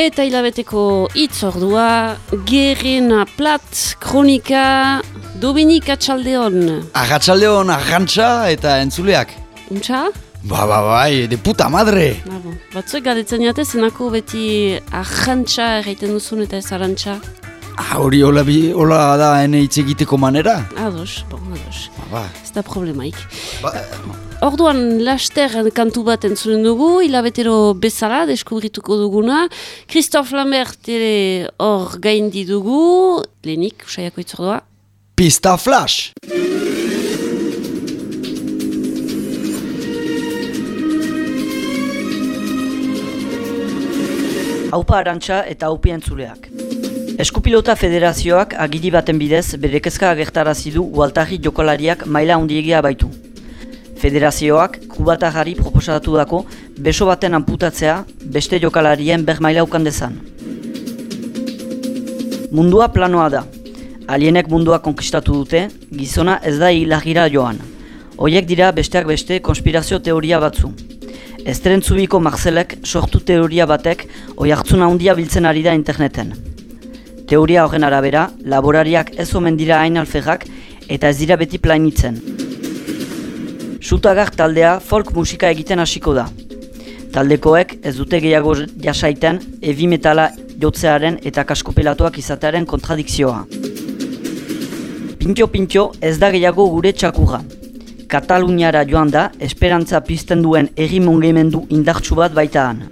Eta hilabeteko hitz ordua, Gerena Plat, Kronika, Dominik Atxaldeon. Agatxaldeon, agantza eta entzuleak. Untxa? Ba, ba, bai, de puta madre! Bon. Batzuek galdetzen jate, zenako beti ahantxa erraiten duzun eta ez arantxa. Ah, hori hola, bi, hola da ene hitz egiteko manera? Ados, bon, ados. Ba, ba. Ez da problemaik. ba Orduan laster kantu bat entzunen dugu, hilabetero bezala deskubrituko duguna. Christophe Lambert ere hor gaindi dugu, lehenik, usaiako itzordua. Pista flash! Haupa arantxa eta haupi entzuleak. Eskupilota Federazioak agiri baten bidez bere kezka agertarazi du ualtarri jokolariak maila handiegia baitu. Federazioak kubatarari proposatu dako beso baten amputatzea beste jokalarien ber maila ukan dezan. Mundua planoa da. Alienek mundua konkistatu dute, gizona ez da hilagira joan. Hoiek dira besteak beste konspirazio teoria batzu. Estrentzubiko Marcelek sortu teoria batek oi hartzuna handia biltzen ari da interneten. Teoria horren arabera, laborariak ez omen dira hain alferrak eta ez dira beti plainitzen. Sutagar taldea folk musika egiten hasiko da. Taldekoek ez dute gehiago jasaiten heavy metala jotzearen eta kaskopelatuak izatearen kontradikzioa. Pintxo-pintxo ez da gehiago gure txakurra. Kataluniara joan da, esperantza pizten duen erri mongemendu indartsu bat baita han.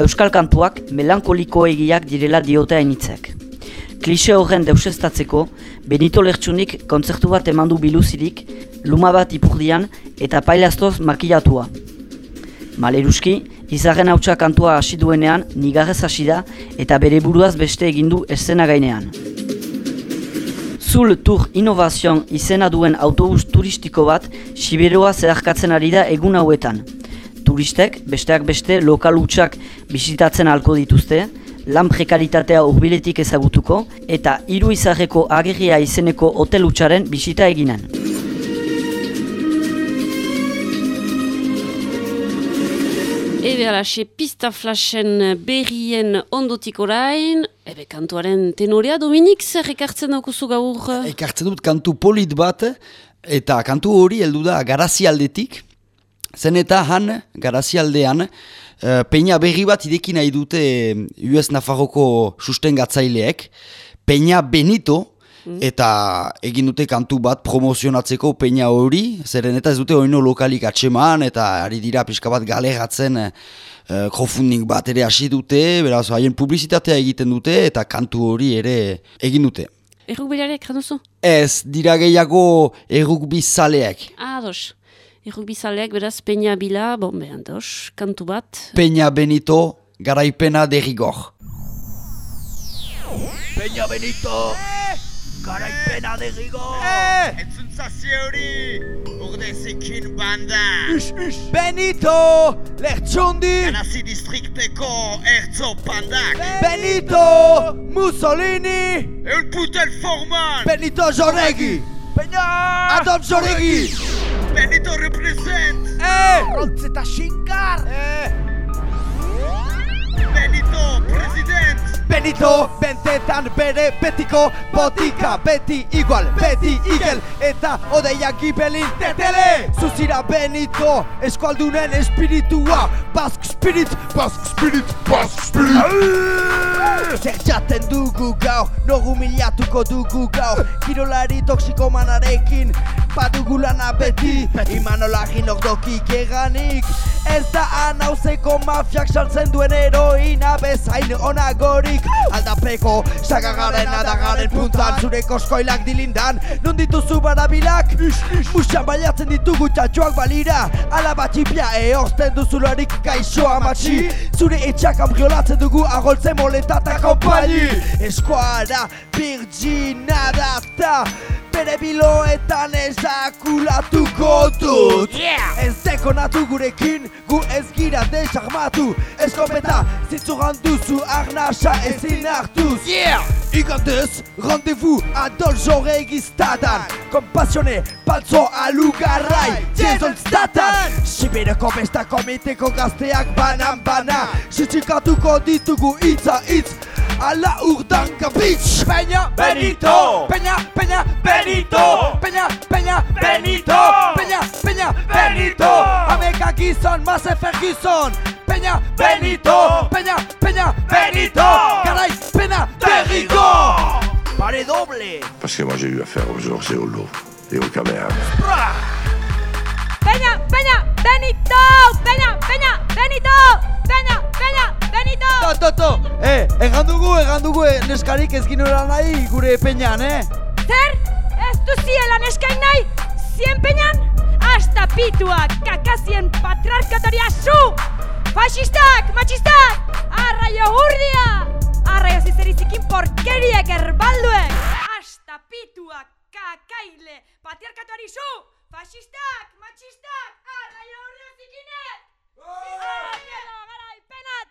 Euskal kantuak melankoliko egiak direla diote hainitzek. Klixe horren deusestatzeko, Benito Lertxunik kontzertu bat eman du biluzirik, luma bat ipurdian eta pailaztoz makilatua. Maleruski, izarren hautsa kantua hasi duenean, nigarrez hasi da eta bere buruaz beste egindu eszena gainean. Zul Tour Innovation izena duen autobus turistiko bat Siberoa zeharkatzen ari da egun hauetan. Turistek, besteak beste, lokal hutsak bisitatzen halko dituzte, lan prekaritatea urbiletik ezagutuko eta hiru izarreko agerria izeneko hotel hutsaren bisita eginen. Ebe alaxe pista flashen berrien ondotik orain, ebe kantuaren tenorea, Dominik, zer ekartzen daukuzu gaur? Ekartzen dut kantu polit bat, eta kantu hori heldu da garazialdetik. Zen eta han, garazialdean, uh, peina berri bat ideki nahi dute US Nafarroko sustengatzaileek. Peina Benito, eta egin dute kantu bat promozionatzeko peina hori, zeren eta ez dute oino lokalik atseman, eta ari dira pixka bat galegatzen uh, crowdfunding bat ere hasi dute, beraz haien publizitatea egiten dute, eta kantu hori ere egin dute. Erruk berarek, duzu? Ez, dira gehiago errukbi zaleak. Ados. Erruk bizaleak, beraz, peina bila, bon, behan dos, kantu bat. Peña Benito, garaipena derrigor. Peña Benito! Garaipena de rigor! Entzuntzazi hori, urdezekin banda. Benito! Lertxundi! Ganazi distrikteko ertzo pandak. Benito! Mussolini! Eul putel forman. Benito Joregi! Peña! Adolf Joregi! Benito represent. Eh! Roltz eta xingar! Eh! Benito president. Benito, bentetan bere betiko botika Beti igual, beti igel eta odeia gibelin tetele Zuzira Benito, eskualdunen espiritua Bask spirit, bask spirit, bask spirit Zer jaten dugu gau, nor humiliatuko dugu gau Kirolari toksiko manarekin, badugu lana beti Imanola ginok dokik eganik Ez da anauzeko mafiak saltzen duen heroina bezain onagorik. Aldapeko sagagaren adagaren puntan Zure koskoilak dilindan. Non dituzu barabilak? Musan baiatzen ditugu txatxoak balira. Alaba txipia eozten duzularik gaixoa matxi Zure etxak ambriolatzen dugu agoltzen moleta eta kompaini Eskuara virgina data bere biloetan esakulatuko dut. Ez dekonatu gurekin, gu ez gira desarmatu. Eskopeta zitzugan duzu arnasa ezin hartuz. Igandez, rendezvous adol jore egiztadan. Kompasione, paltzo alugarrai, jezon statan Sibireko besta komiteko gazteak banan bana Sitxikatuko ditugu itza itz Ala urdanka bitch Peña Benito. Peña, Peña Benito. Peña, Peña Benito. Peña, Peña Benito. Ameka gizon, masefer gizon Peña Benito. Peña, Peña Benito. Garay, Peña Berrigo Pare doble. Parce que moi j'ai eu affaire aux ours et aux loups et aux caméras. Peña, Peña, Benito! Peña, Peña, Benito! Peña, Peña, Benito! To, to, to Eh, egan dugu, egan dugu eh, neskarik ez ginora nahi gure peñan, eh Zer? Ez duziela neskain nahi? Zien peñan? Hasta pituak, kakazien patriarkatoria zu! Fasistak, matxistak! Arraio hurdia! Arraio zizerizikin porkeriek erbalduek! Hasta pituak, kakaile, patriarkatuari zu! Fasistak, matxistak! Arraio hurdia zikinek!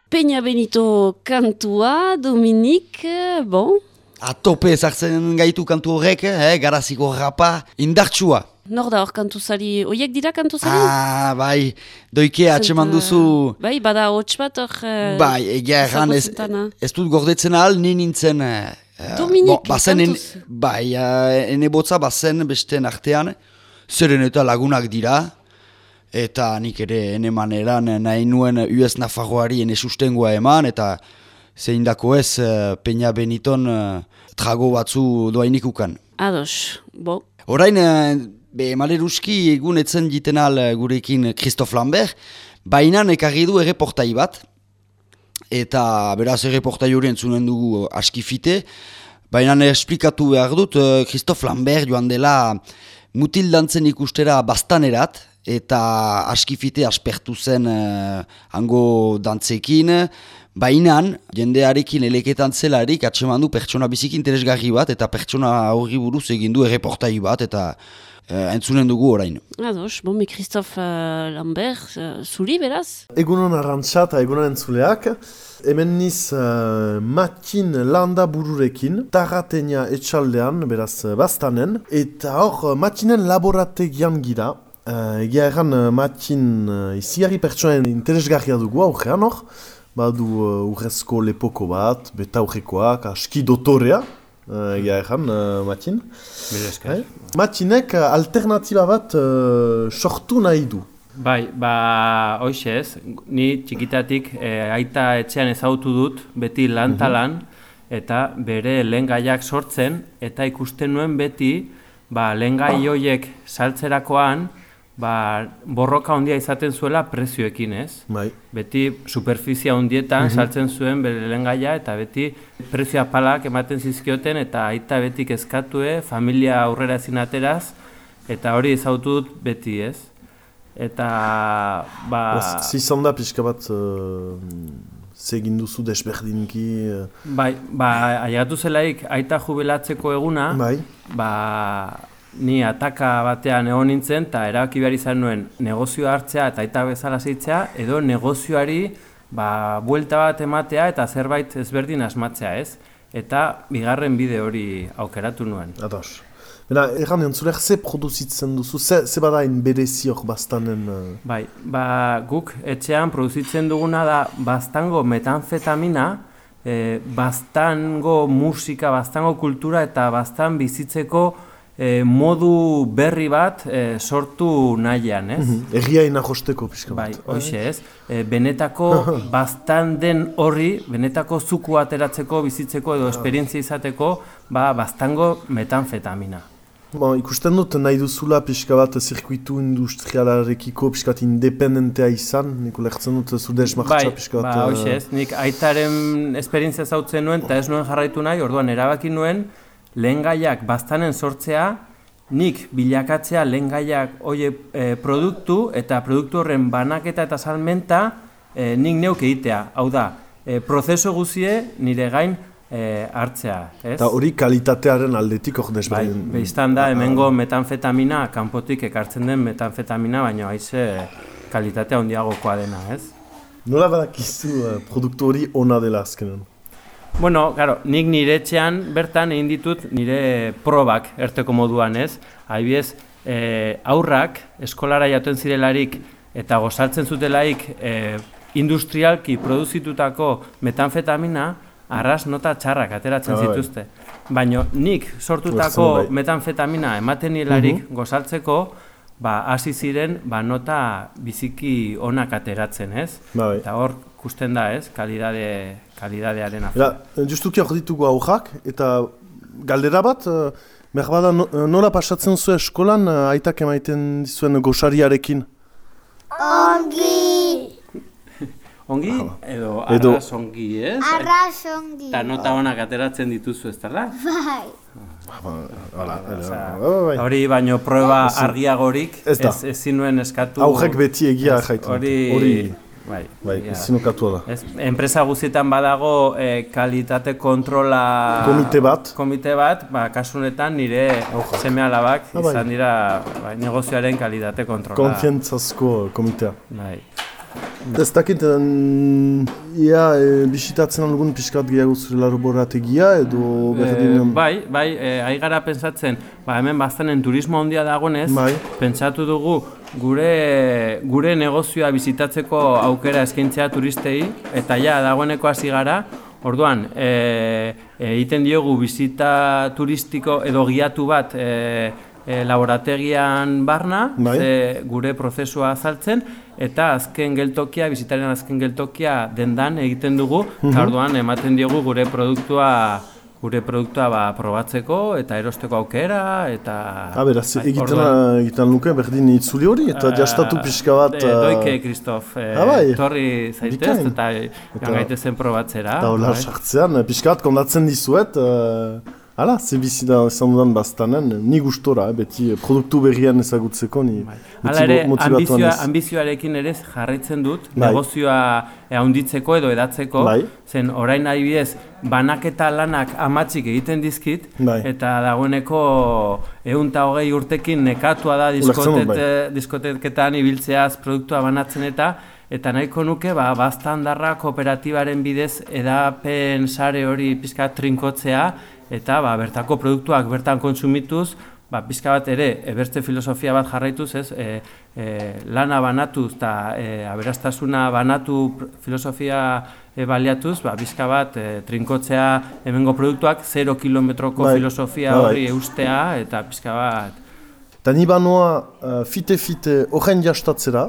Peña Benito kantua, Dominik, eh, bon, Atope ezartzen gaitu kantu horrek, eh, garaziko rapa, indartsua. nor da hor kantuzari, oiek dira kantuzari? Ah, bai, doike atseman duzu, Bai, bada hots bat hor... eh, bai, egia erran ez, ez dut gordetzen ahal, ni nintzen... eh, eh, Dominik, bazen en, kantuz. bai, uh, ene botza bazen besteen artean, zeren eta lagunak dira, eta nik ere ene maneran nahi nuen US Nafarroari ene sustengoa eman, eta zein dako ez eh, Peña Beniton eh, trago batzu doainik ukan. Ados, bo, Orain, eh, be, maleruski egun etzen jiten al eh, gurekin Christophe Lambert, baina ekarri du erreportai bat, eta beraz erreportai hori entzunen dugu eh, askifite, baina esplikatu behar dut, eh, Christophe Lambert joan dela mutil dantzen ikustera bastanerat, eta askifite aspertu zen eh, hango dantzekin, Bainan, jendearekin eleketan zelarik atseman du pertsona biziki interesgarri bat eta pertsona horri buruz egin du erreportai bat eta eh, entzunen dugu orain. ados, bon, mi Christophe uh, Lambert, uh, zuri beraz? Egunon arrantza eta egunon entzuleak. Hemen niz uh, matin landa bururekin, tarratenia etxaldean, beraz uh, bastanen, eta hor uh, matinen laborategian gira. Uh, egia erran uh, matin uh, iziari pertsonen interesgarria dugu aurrean hor, badu uh, urrezko lepoko bat, betaurrekoak, aski dotorea, uh, egia erran uh, matin. Bai. Matinek uh, alternatiba bat uh, sortu nahi du. Bai, ba, hoxe ez, ni txikitatik e, aita etxean ezagutu dut, beti lan talan, eta bere lehengaiak sortzen, eta ikusten nuen beti, ba, lehengai hoiek saltzerakoan, ba, borroka handia izaten zuela prezioekin, ez? Bai. Beti superfizia handietan saltzen zuen bere lehengaia, eta beti prezio apalak ematen zizkioten, eta aita beti kezkatue, familia aurrera ezin ateraz, eta hori ezagutu dut beti, ez? Eta, ba... Ba, Zizan da pixka bat uh, zegin duzu desberdinki. Uh, Bai, ba, aiatu zelaik aita jubilatzeko eguna, bai, ba, ni ataka batean egon nintzen, eta erabaki behar izan nuen negozioa hartzea eta aita bezala zeitzea, edo negozioari ba, buelta bat ematea eta zerbait ezberdin asmatzea ez. Eta bigarren bide hori aukeratu nuen. ados. Bena, erran entzulek, ze produzitzen duzu, ze, ze badain berezi hor bastanen... Uh, Bai, ba, guk etxean produzitzen duguna da baztango metanfetamina, e, baztango musika, baztango kultura eta baztan bizitzeko e, modu berri bat e, sortu nahian, ez? Erriaina josteko pixka Bai, bat. hoxe ez. E, benetako baztan den horri, benetako zuku ateratzeko, bizitzeko edo esperientzia izateko, ba, baztango metanfetamina. Bon, ikusten dut nahi duzula pixka bat zirkuitu industrialarekiko pixka bat independentea izan, niko lertzen dut zu desmartza Bai, pixka ba, bat... uh, hoxe ez, nik aitaren esperientzia zautzen nuen eta ez nuen jarraitu nahi, orduan erabaki nuen lehen gaiak baztanen sortzea, nik bilakatzea lehen gaiak oie e, produktu eta produktu horren banaketa eta salmenta e, nik neuk egitea. Hau da, e, prozeso guzie nire gain e, hartzea, ez? Eta hori kalitatearen aldetik hor Bai, desberdin. behistan da, hemengo metanfetamina, kanpotik ekartzen den metanfetamina, baina haize kalitatea handiagokoa dena, ez? Nola badakizu uh, produktu hori ona dela azkenan? Bueno, claro, nik nire etxean bertan egin ditut nire probak erteko moduan, ez? Adibidez, e, aurrak eskolara jaten zirelarik eta gozaltzen zutelaik e, industrialki produzitutako metanfetamina arras nota txarrak ateratzen bai. zituzte. Baina nik sortutako metanfetamina ematen nielarik gozaltzeko, ba, hasi ziren ba, nota biziki onak ateratzen, ez? Bai. Eta hor ikusten da, ez? Kalidade, kalidadearen Era, afera. justuki hor ditugu aurrak, eta galdera bat, uh, Merbada, no, nola pasatzen zu eskolan uh, aitak emaiten dizuen goxariarekin? Ongi edo Edo- arras ongi, ez? Arras ongi. Eta nota onak ateratzen dituzu, ez da? Bai. Hala, Osea, bai. Hori baino proba argiagorik Ez da. ez, ezin nuen eskatu. Aurrek beti egia Ez, jaitu. Hori- bai, Bai, egia da. Ez, enpresa guztietan badago eh, kalitate kontrola Komite bat. komite bat, ba, kasu honetan nire seme alabak Ah, bai. izan dira bai, negozioaren kalitate kontrola. Konfientzazko komitea. Bai. Ez dakit, ia, e, bisitatzen algun pixkat gehiago zure laborategia edo. Eh, bai, bai, eh, ari gara pentsatzen, ba, hemen baztenen turismo handia dagonez, Bai. pentsatu dugu gure, gure negozioa bizitatzeko aukera eskaintzea turistei, eta ja, dagoeneko hasi gara, orduan, e, egiten diogu bizita turistiko edo giatu bat e, e, laborategian barna, Bai. ze gure prozesua azaltzen, eta azken geltokia, bizitaren azken geltokia dendan egiten dugu, Mhm. eta orduan ematen diogu gure produktua gure produktua ba, probatzeko eta erosteko aukera eta Ah, beraz, bai, egiten, egiten luke berdin itzuli hori eta eh, jastatu pixka bat... eh, doike, Kristof, eh, ah, bai. torri zaitez Bikain. eta Eta- gaitezen probatzera. Eta hola bai. sartzean, pixka bat kondatzen dizuet, uh, hala, ze bizi da izan dudan baztanen, ni gustora, eh, beti eh, produktu berrian ezagutzeko, ni ere, motivatuan ambizioa, ez. ambizioarekin ere jarraitzen dut, Bai. negozioa eh, handitzeko edo edatzeko, Bai. zen orain adibidez, banaketa lanak amatzik egiten dizkit, Bai. eta dagoeneko ehun eta hogei urtekin nekatua da dut, bai. diskoteketan ibiltzeaz produktua banatzen eta eta nahiko nuke ba, baztandarra kooperatibaren bidez edapen sare hori pizka trinkotzea eta ba, bertako produktuak bertan kontsumituz ba, pizka bat ere, e, beste filosofia bat jarraituz, ez, e, e, lana banatuz eta e, aberastasuna banatu filosofia e, baliatuz, ba, pizka bat e, trinkotzea hemengo produktuak 0 kilometroko Bai. filosofia Bai, bai. hori eustea eta pizka bat Eta ni banoa uh, fite-fite horren jastatzera,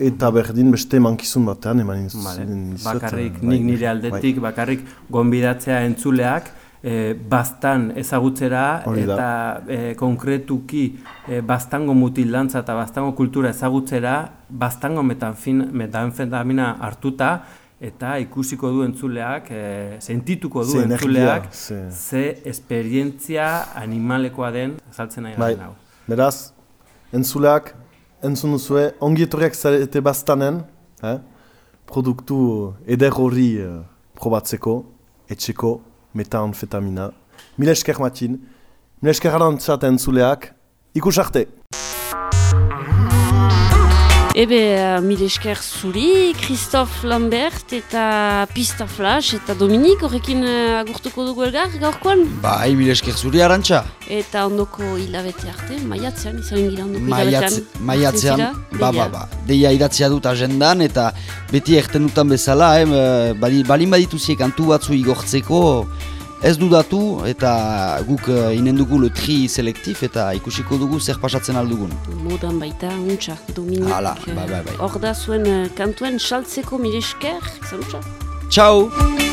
eta berdin beste mankizun batean eman. Vale. Bakarrik nik bai, nire aldetik, bakarrik gonbidatzea entzuleak, e, baztan ezagutzera eta e, konkretuki e, baztango mutilantza eta baztango kultura ezagutzera, baztango metanfin, metanfetamina hartuta, eta ikusiko du entzuleak, e, sentituko du Ze entzuleak, ze- ze esperientzia animalekoa den, azaltzen nahi Bai, hau. beraz, entzuleak, entzun duzue, ongi etorriak zarete baztanen, eh? produktu eder hori eh, probatzeko, etxeko, metanfetamina. Mila esker matin, mila esker arantzat entzuleak, ikus! Ebe, uh, mil esker zuri, Christophe Lambert eta Pista Flash eta Dominik horrekin uh, agurtuko dugu elgar gaurkoan. Bai, mil esker zuri arantxa. Eta ondoko hilabete arte, maiatzean, izan gira ondoko hilabetean. maiatzean, Zezira, ba, ba, deia. ba. Deia idatzia dut agendan eta beti erten dutan bezala, eh, bali, balin badituzie kantu batzu igortzeko, ez dudatu eta guk uh, inen dugu le tri selektif eta ikusiko dugu zer pasatzen aldugun. Modan baita, untxa, Dominik. Hala, eh, bai, bai, bai. Hor da zuen uh, kantuen saltzeko mil esker, izan utxa. Ciao!